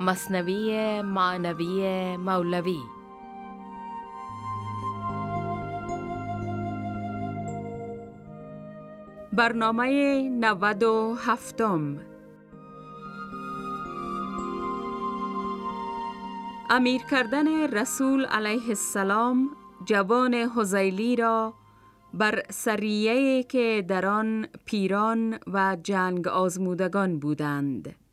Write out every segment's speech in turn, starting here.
مصنوی معنوی مولوی. برنامه نود و هفتم. امیر کردن رسول علیه السلام جوان حزیلی را بر سریه که در آن پیران و جنگ آزمودگان بودند.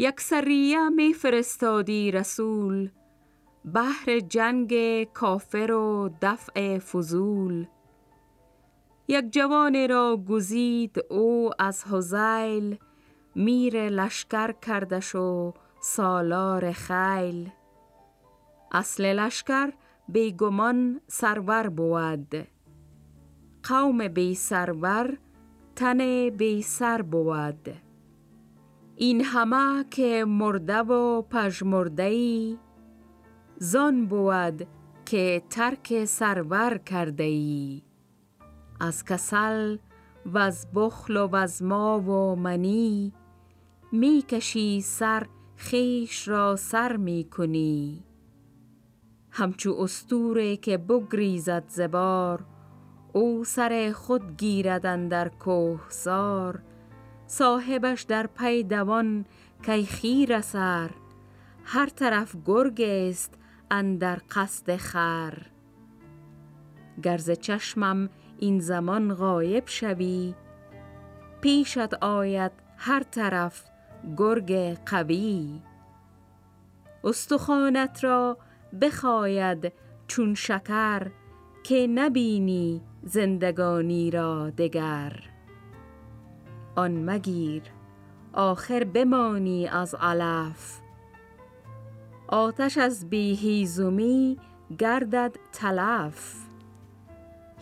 یک سریه می فرستادی رسول. بحر جنگ کافر و دفع فضول. یک جوان را گزید او از حزیل میر لشکر کردش و سالار خیل. اصل لشکر بیگمان سرور بود. قوم بی سرور تن بی سر بود. این همه که مرده و پژمرده ای زان بود که ترک سرور کرده ای از کسل و از بخل و از ما و منی می کشی سر خیش را سر می کنی همچو استوره که بگریزد زبار او سر خود گیردن در کوهسار. صاحبش در پی دوان کی خیر سر. هر طرف گرگ است اندر قصد خر. گرز چشمم این زمان غایب شوی پیشت آید هر طرف گرگ قوی. استخانت را بخاید چون شکر که نبینی زندگانی را دگر. آن مگیر آخر بمانی از علف. آتش از بیهیزومی گردد تلف.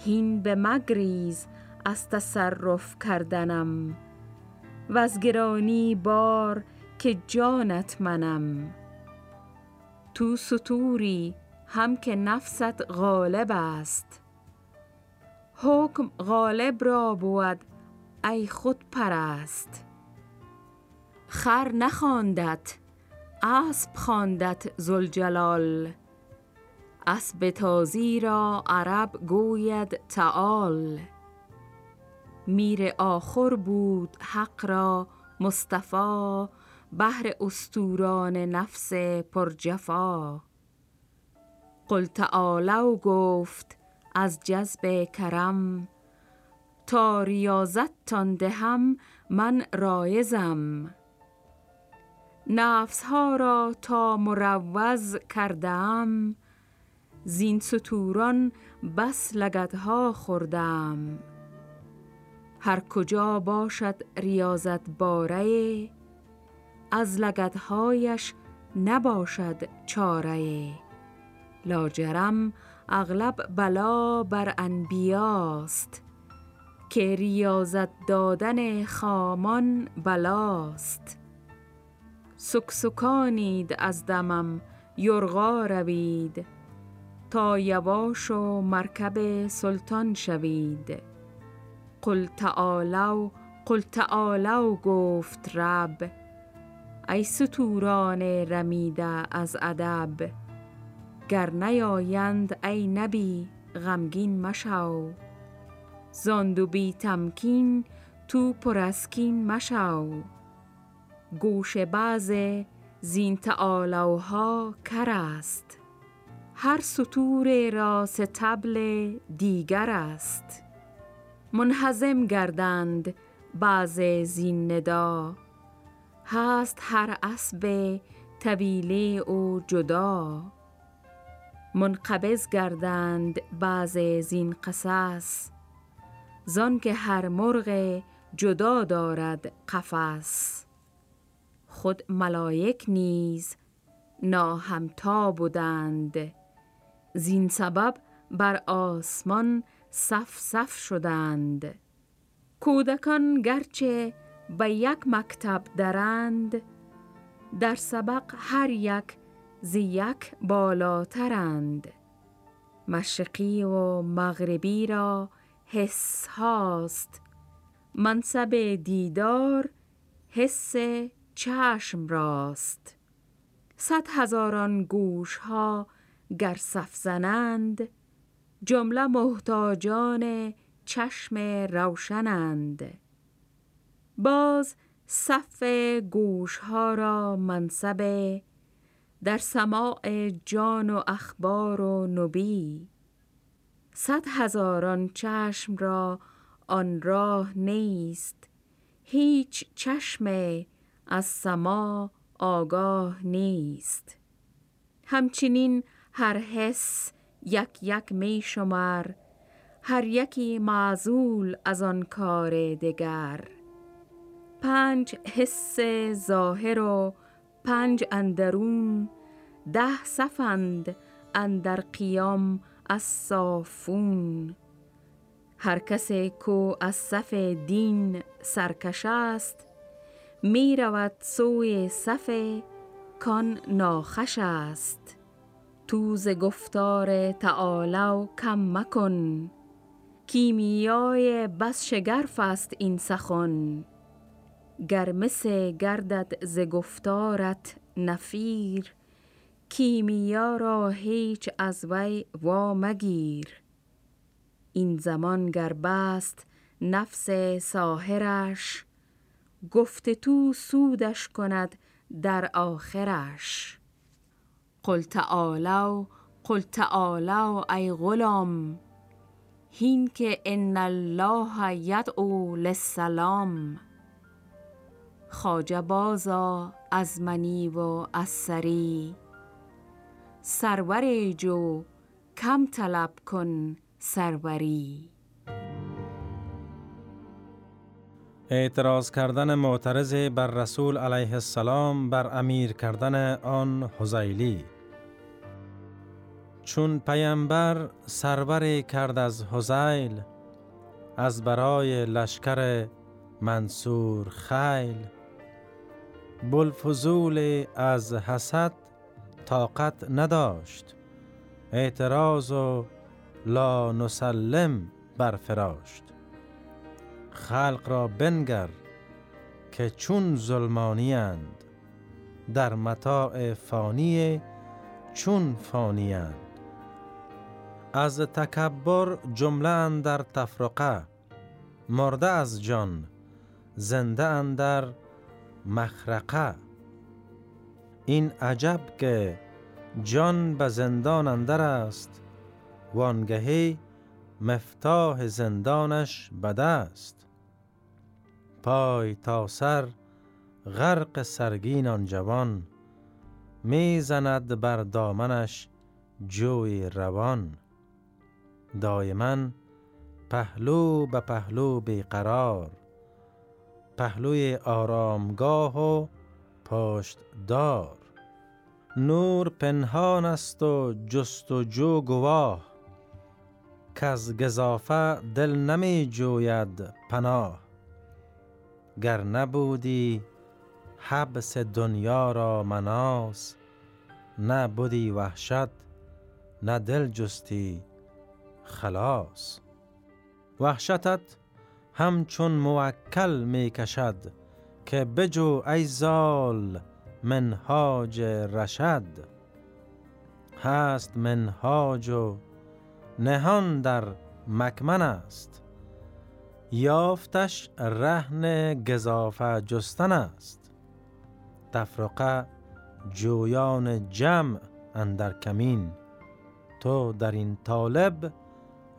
هین به مگریز از تصرف کردنم و از گرانی بار که جانت منم. تو سطوری هم که نفست غالب است. حکم غالب را بود ای خود پرست خر نخواندت اسب خواندت زلجلال اسب تازی را عرب گوید تعال. میر آخر بود حق را مصطفی بهر استوران نفس پرجفا. قل تعالو گفت از جذب کرم تا ریاضت تان دهم من رایزم نفس ها را تا مروز کردم زین ستوران بس لگدها خوردم. هر کجا باشد ریاضت باره از لگدهایش نباشد چاره لاجرم اغلب بلا بر انبیاست. که ریاضت دادن خامان بلاست. سکسکانید از دمم یرغا روید. تا یواش و مرکب سلطان شوید. قل تعالو قل تعالو گفت رب. ای ستوران رمیده از ادب گر نیایند ای نبی غمگین مشو زاندو بی تمکین تو پرسکین مشو گوش بعض زین تعالوها کر است. هر سطور را ستبل دیگر است. منحزم گردند بعض زین ندا. هست هر اسب طویله و جدا. منقبض گردند بعض زین قصص زان که هر مرغ جدا دارد قفس. خود ملائک نیز ناهمتا بودند. زین سبب بر آسمان صف صف شدند. کودکان گرچه به یک مکتب درند در سبق هر یک ز یک بالاترند. مشرقی و مغربی را حس هاست منصب دیدار حس چشم راست. صد هزاران گوش ها گر صف زنند جمله محتاجان چشم روشنند. باز صف گوش ها را منصب در سماع جان و اخبار و نبی. صد هزاران چشم را آن راه نیست. هیچ چشم از سما آگاه نیست. همچنین هر حس یک یک می شمر هر یکی معزول از آن کار دگر. پنج حس ظاهر و پنج اندرون ده صفند اندر قیام از صافون هر کسی کو از صف دین سرکش است می رود سوی صف کان ناخش است. تو ز گفتار تعالو کم مکن کیمیای بس شگرف است این سخن. گر مس گردد ز گفتارت نفیر کیمیا را هیچ از وی وا مگیر این زمان گر بست نفس ساهرش گفت تو سودش کند در آخرش. قل تعالو قل تعالو ای غلام هین که ان الله یدعو للسلام. خواجه بازا از منی و از سری. سرور جو کم طلب کن سروری. اعتراض کردن معترض بر رسول علیه السلام بر امیر کردن آن حزیلی. چون پیامبر سرور کرد از حزیل از برای لشکر منصور خیل. بلفزول از حسد طاقت نداشت. اعتراض و لا نسلم برفراشت. خلق را بنگر که چون ظلمانیند در متاع فانی چون فانیند از تکبر جمله در تفرقه مرده از جان زنده اندر مخرقه. این عجب که جان به زندان اندر است وانگهی مفتاح زندانش بده است. پای تا سر غرق سرگین آن جوان می‌زند بر دامنش جوی روان. دایما پهلو به پهلو بیقرار پهلوی آرامگاه و پشت دار نور پنهان است و جست و جو گواه. که از گذافه دل نمی جوید پناه. گر نبودی حبس دنیا را مناس نه بودی وحشت نه دل جستی خلاص. وحشتت همچون موکل می کشد که بجو ای زال منهاج رشد. هست منهاج و نهان در مکمن است. یافتش رهن گذافه جستن است. تفرقه جویان جمع اندر کمین. تو در این طالب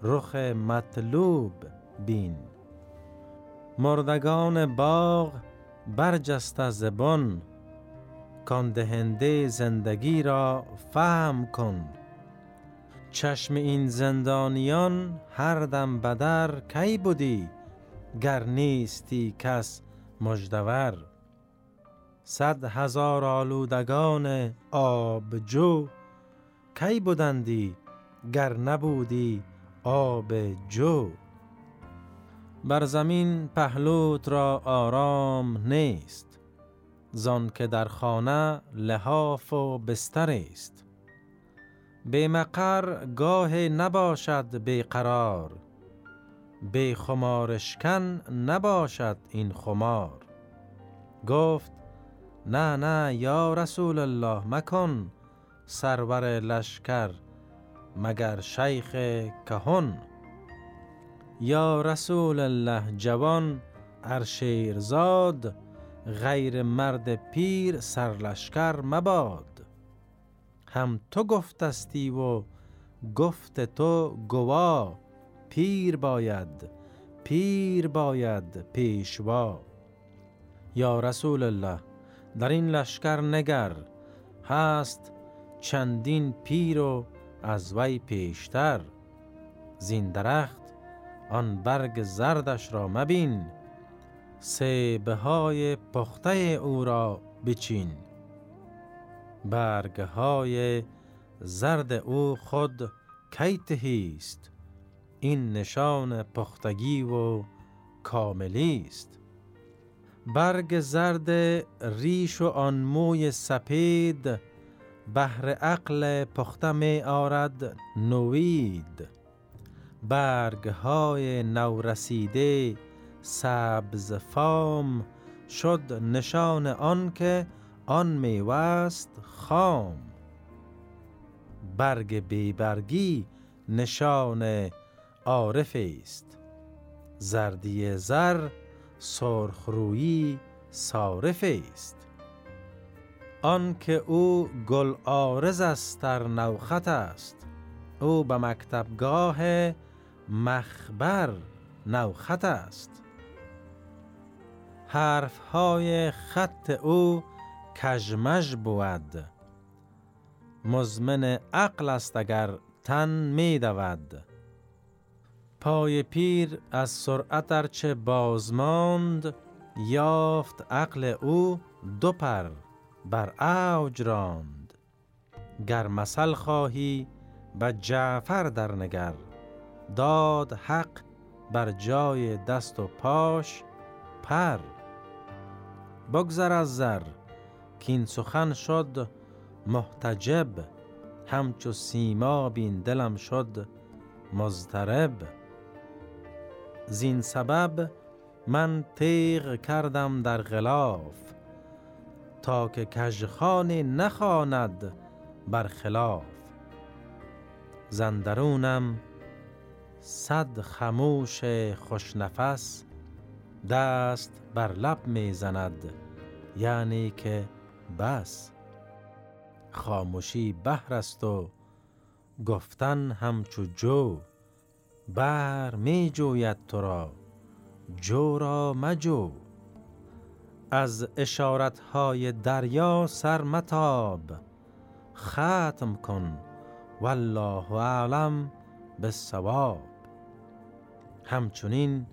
رخ مطلوب بین. مردگان باغ برجسته زبان. کان دهنده زندگی را فهم کن. چشم این زندانیان هر دم بدر کی بودی؟ گر نیستی کس مجدور صد هزار آلودگان آبجو کی بودندی؟ گر نبودی آب جو بر زمین پهلوت را آرام نیست. زان که در خانه لحاف و بستر است. به مقر گاه نباشد قرار به خمارشکن نباشد این خمار. گفت نه نه یا رسول الله مکن سرور لشکر مگر شیخ کهن. یا رسول الله جوان ارشیرزاد غیر مرد پیر سرلشکر مباد. هم تو گفتستی و گفت تو گوا. پیر باید پیر باید پیشوا. یا رسول الله در این لشکر نگر. هست چندین پیر و از وی پیشتر. زین درخت آن برگ زردش را مبین. سیبه های پخته او را بچین. برگ های زرد او خود کیتهی است؟ این نشان پختگی و کاملی است. برگ زرد ریش و آن موی سپید بهر عقل پخته می آرد نوید. برگ های نورسیده سبز فام شد نشان آن که آن میوه است خام. برگ بیبرگی نشان عارف است زردی زر سرخرویی صارف است آن که او گل آرز است در نوخط است او به مکتبگاه مخبر نوخط است حرف های خط او کجمج بود. مزمن عقل است اگر تن می دود. پای پیر از سرعت ارچه بازماند یافت عقل او دو پر بر اوج راند. گر مثل خواهی به جعفر در نگر داد حق بر جای دست و پاش پر. بگذر از زر کین سخن شد محتجب همچو سیما بین دلم شد مضطرب. زین سبب من تیغ کردم در غلاف تا که کژخانه نخواند بر خلاف. زندرونم صد خموش خوشنفس دست بر لب می زند یعنی که بس. خاموشی بهر است و گفتن همچو جو بر می جوید تو را جو را مجو. از اشارت های دریا سر متاب ختم کن والله اعلم بالصواب. همچنین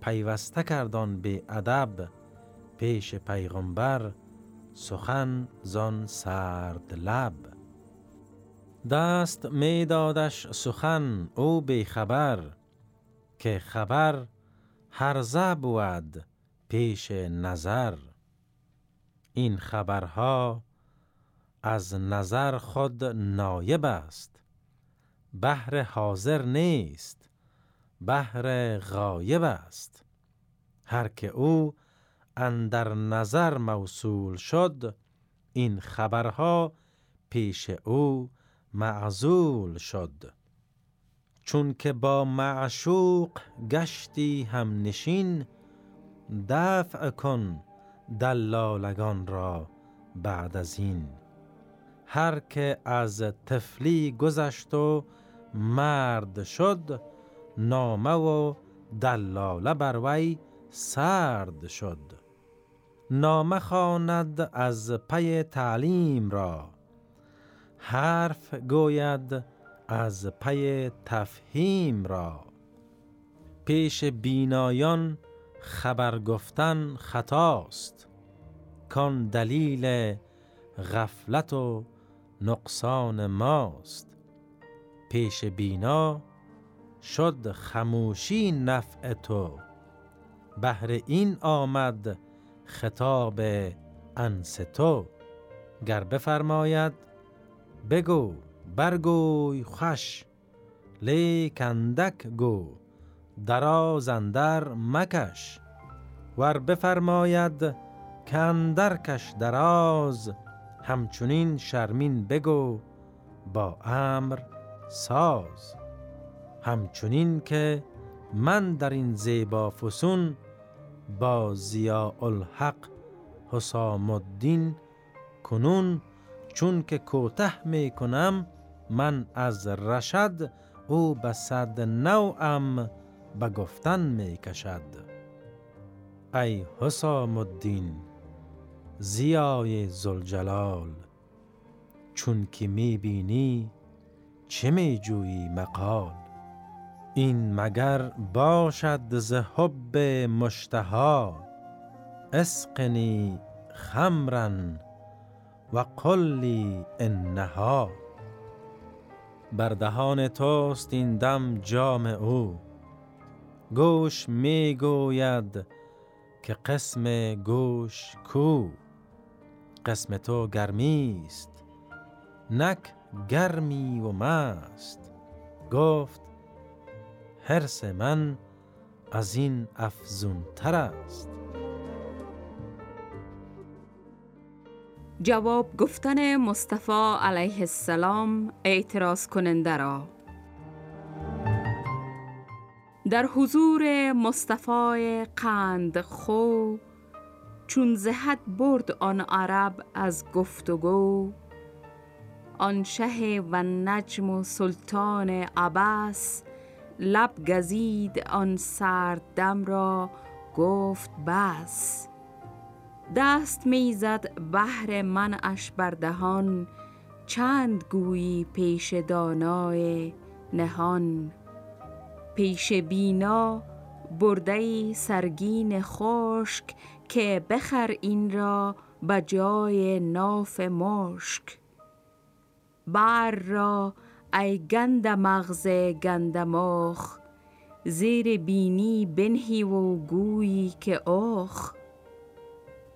پیوسته کردان به ادب. پیش پیغمبر سخن زان سرد لب. دست می دادش سخن او بی خبر که خبر هرزه بود پیش نظر. این خبرها از نظر خود نایب است بهر حاضر نیست. بهر غایب است. هر که او اندر نظر موصول شد این خبرها پیش او معزول شد. چون که با معشوق گشتی هم نشین دفع کن دلالگان را بعد از این. هر که از تفلی گذشت و مرد شد نامه و دلاله بر وی سرد شد. نامه خواند از پی تعلیم را. حرف گوید از پی تفهیم را. پیش بینایان خبر گفتن خطاست. کان دلیل غفلت و نقصان ماست. پیش بینا شد خموشی نفع تو. بهر این آمد خطاب انس تو. گر بفرماید بگو برگوی خوش. لیک اندک گو دراز اندر مکش. ور بفرماید کندر کش دراز. همچنین شرمین بگو با امر ساز. همچنین که من در این زیبا فسون با زیاء الحق حسام الدین کنون چون که کوته می کنم من از رشد او به صد نوعم به گفتن می کشد. ای حسام الدین زیای زلجلال چون که می بینی چه می جویی مقال؟ این مگر باشد ز حب مشتها اسقنی خمرن و قلی انها بر دهان توست این دم جام او گوش می گوید که قسم گوش کو قسم تو گرمی است نک گرمی و مست گفت حرس من از این افزون تر است. جواب گفتن مصطفی علیه السلام اعتراض کننده را. در حضور مصطفی قند خو چون زهد برد آن عرب از گفتگو آن شه و نجم و سلطان عباس لب گزید آن سرد دم را گفت بس. دست می‌زد بهر منعش بر دهان چند گویی پیش دانای نهان. پیش بینا برده سرگین خشک که بخر این را به جای ناف مشک. بر را ای گند مغز زیر بینی بنهی و گویی که اخ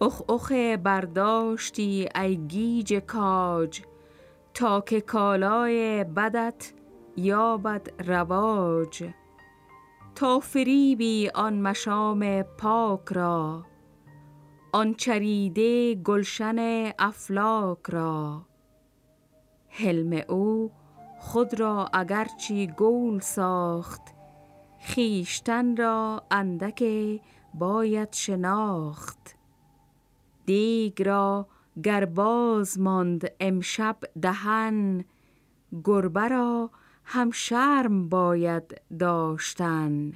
اخ اخ برداشتی ای گیج کاج تا که کالای بدت یابد رواج. تا فریبی آن مشام پاک را آن چریده گلشن افلاک را. حلم او خود را اگرچی گول ساخت خیشتن را اندک باید شناخت. دیگ را گر باز ماند امشب دهن گربه را هم شرم باید داشتن.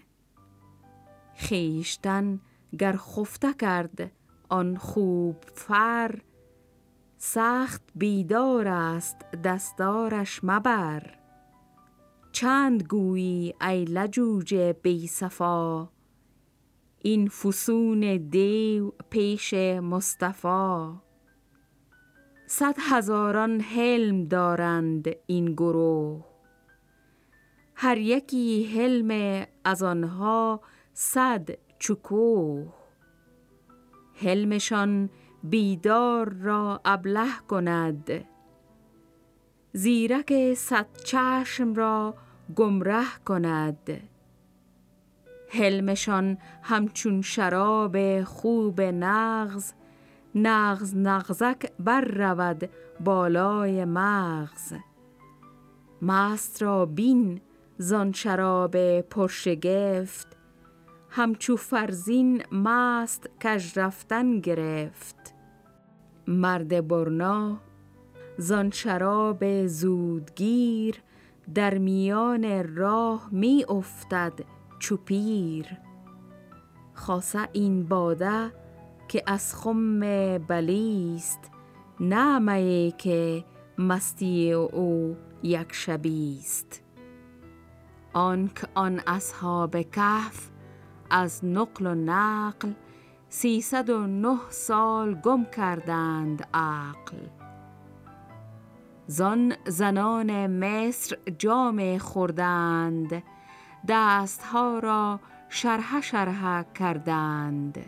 خیشتن گر خفته کرد آن خوب فر سخت بیدار است دستارش مبر. چند گویی ای لجوج بی صفا. این فسون دیو پیش مصطفی صد هزاران حلم دارند این گروه. هر یکی حلم از آنها صد چکوه. حلمشان بیدار را ابله کند. زیرک صد چشم را گمره کند. حلمشان همچون شراب خوب نغز نغز نغزک بر رود بالای مغز. مست را بین زان شراب پرشگفت همچو فرزین مست کج رفتن گرفت. مرد برنا زان شراب زودگیر در میان راه می افتد چوپیر خاصه این باده که از خم بلیست نعمه که مستی او یک شبیست. آنک آن اصحاب کهف از نقل و نقل سیصد و نه سال گم کردند عقل. زان زنان مصر جام خوردند دستها را شرح شرح کردند.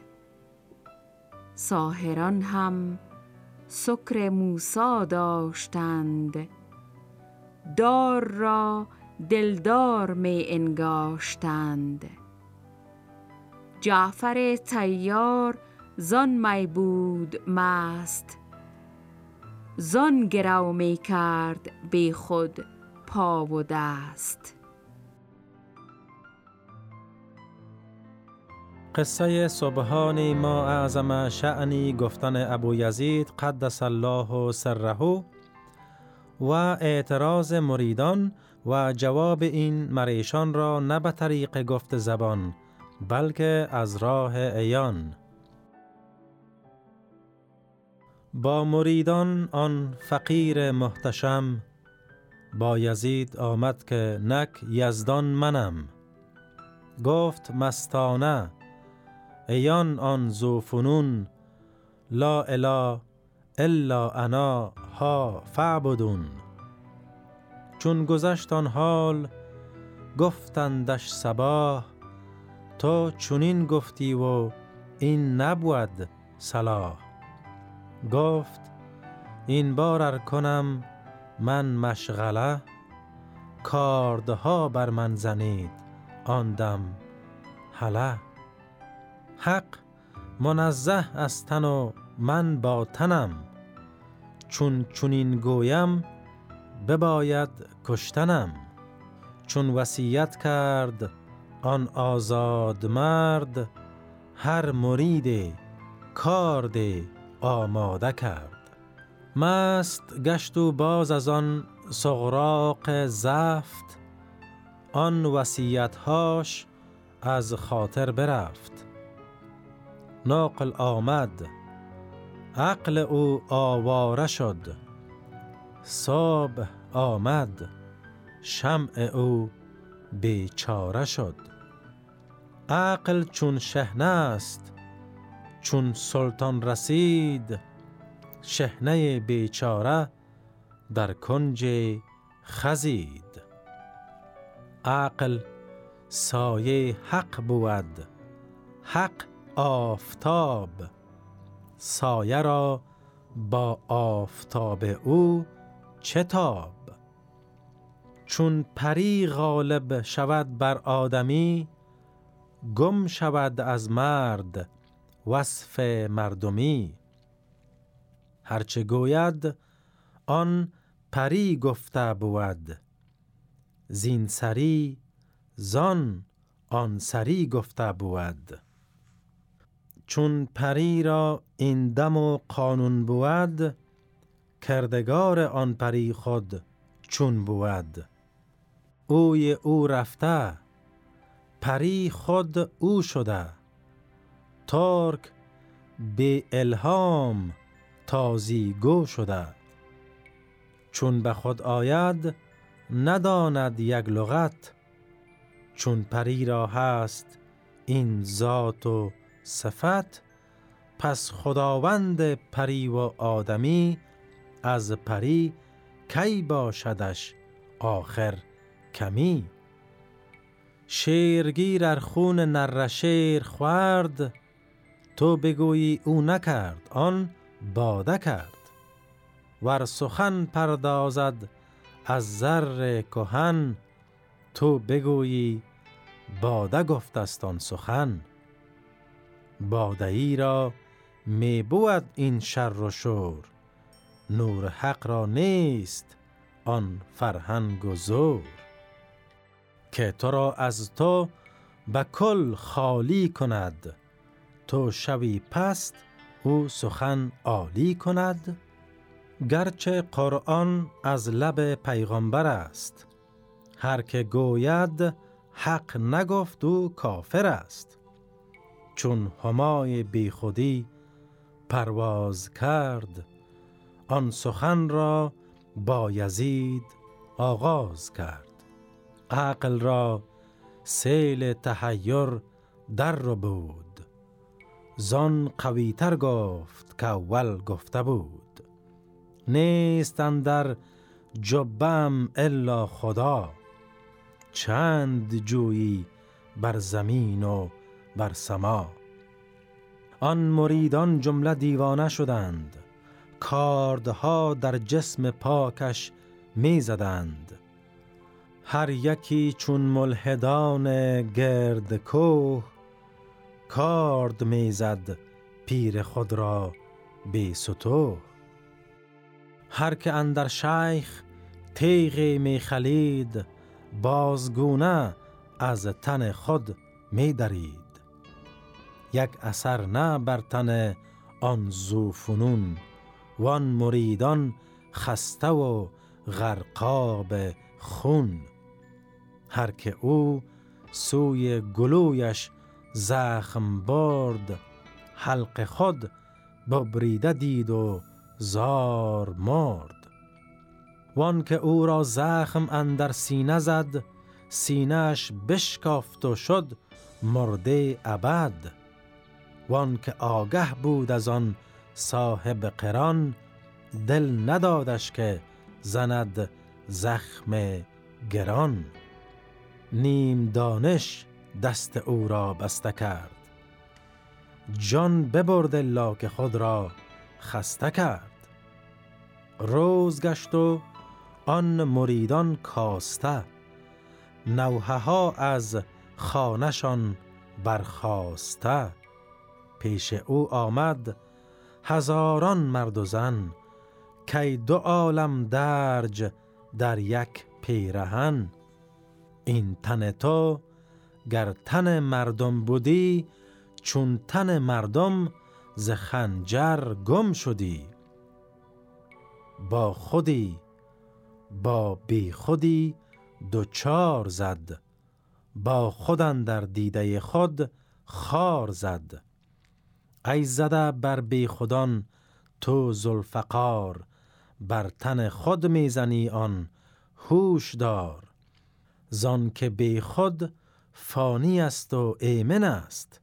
ساهران هم سکر موسا داشتند. دار را دلدار می انگاشتند. جعفر تیار زان می بود مست زان گرو می کرد بی خود پا و دست. قصه سبحان ما اعظم شعنی گفتن ابو یزید قدس الله سره و اعتراض مریدان و جواب این مریشان را نه به طریق گفت زبان. بلکه از راه ایان با مریدان آن فقیر محتشم با یزید آمد که نک یزدان منم. گفت مستانه ایان آن زوفنون لا اله الا انا ها فعبدون چون گذشت آن حال گفتندش صباح تو چونین گفتی و این نبود صلاح. گفت این بار ار کنم من مشغله کاردها بر من زنید آن دم حق منزه از تن و من با تنم چون چونین گویم بباید کشتنم. چون وصیت کرد آن آزاد مرد هر مرید کارد آماده کرد. مست گشت و باز از آن سغراق زفت آن وصیتهاش از خاطر برفت. ناقل آمد عقل او آواره شد. صبح آمد شمع او بیچاره شد. عقل چون شهنه است چون سلطان رسید شهنه بیچاره در کنج خزید. عقل سایه حق بود حق آفتاب سایه را با آفتاب او چتاب چون پری غالب شود بر آدمی گم شود از مرد وصف مردمی. هرچه گوید آن پری گفته بود. زین سری زان آن سری گفته بود. چون پری را این دم و قانون بود کردگار آن پری خود چون بود. اوی او رفته پری خود او شده. ترک به الهام تازی گو شده. چون به خود آید نداند یک لغت. چون پری را هست این ذات و صفت پس خداوند پری و آدمی از پری کی باشدش آخر؟ کمی. شیرگیر ار خون نر شیر خورد تو بگویی او نکرد آن باده کرد. ور سخن پردازد از زر کهن تو بگویی باده گفت آن سخن. باده ای را می بود این شر و شور نور حق را نیست آن فرهنگ و زور. که تو را از تو به کل خالی کند. تو شوی پست او سخن عالی کند. گرچه قرآن از لب پیغمبر است. هر که گوید حق نگفت او کافر است. چون همای بیخودی پرواز کرد آن سخن را با یزید آغاز کرد. عقل را سیل تحیر در رو بود. زان قویتر گفت که اول گفته بود نیست در جبم الا خدا. چند جویی بر زمین و بر سما. آن مریدان جمله دیوانه شدند کاردها در جسم پاکش می زدند. هر یکی چون ملحدان گرد کوه کارد می‌زد پیر خود را بی ستو هر که اندر شیخ تیغ می خلید بازگونه از تن خود می درید. یک اثر نه بر تن آن زوفنون وان مریدان خسته و غرقاب خون. هر که او سوی گلویش زخم برد. حلق خود ببریده دید و زار مرد. وان که او را زخم اندر سینه زد سینهش بشکافت و شد مرده ابد. وان که آگه بود از آن صاحب قران دل ندادش که زند زخم گران. نیم دانش دست او را بسته کرد. جان ببرد لاک خود را خسته کرد. روز گشت و آن مریدان کاسته نوحه ها از خانشان برخواسته پیش او آمد هزاران مرد و زن کی دو عالم درج در یک پیرهن. این تن تو گر تن مردم بودی چون تن مردم ز خنجر گم شدی. با خودی با بی خودی دو چار زد با خودن در دیده خود خار زد. ای زده بر بی خودان تو زلفقار بر تن خود می‌زنی آن هوش دار. زان که بی خود فانی است و ایمن است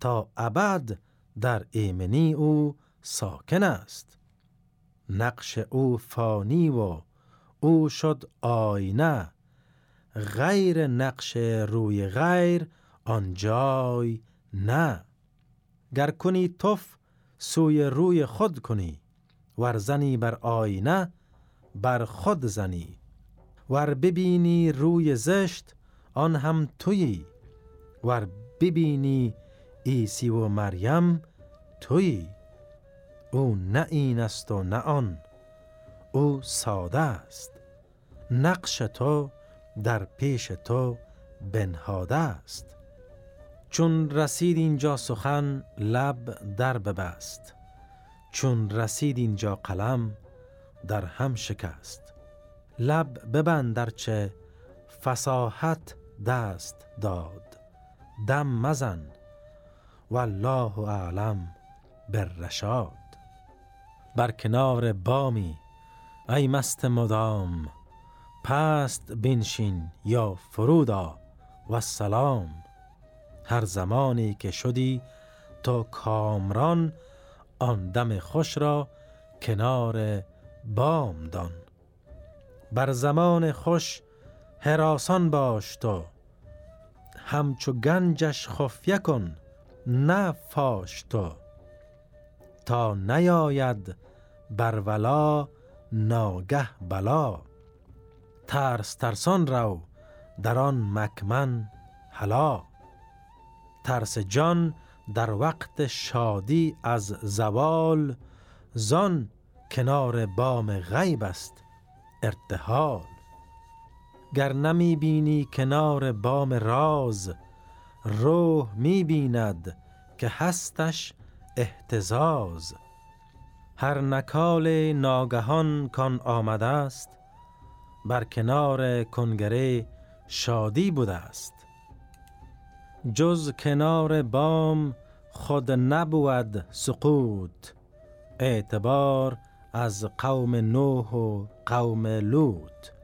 تا ابد در ایمنی او ساکن است. نقش او فانی و او شد آینه غیر نقش روی غیر آن جای نه. گر کنی تف سوی روی خود کنی ور زنی بر آینه بر خود زنی. ور ببینی روی زشت آن هم تویی. ور ببینی عیسی و مریم تویی. او نه این است و نه آن. او ساده است. نقش تو در پیش تو بنهاده است. چون رسید اینجا سخن لب در ببست. چون رسید اینجا قلم در هم شکست. لب ببند چه فساحت دست داد. دم مزن والله اعلم بالرشاد. بر کنار بامی ای مست مدام پست بنشین یا فرودا و سلام هر زمانی که شدی تا کامران آن دم خوش را کنار بام دان. بر زمان خوش حراسان باش تو. همچو گنجش خفیه کن نه فاش تو. تا نیاید بر ولا ناگه بلا. ترس ترسان رو در آن مکمن حلا. ترس جان در وقت شادی از زوال زان کنار بام غیب است ارتحال. گر نمی بینی کنار بام راز روح می بیند که هستش احتزاز هر نکال ناگهان کان آمده است بر کنار کنگره شادی بوده است. جز کنار بام خود نبود سقوط اعتبار از قوم نوح و قوم لوط.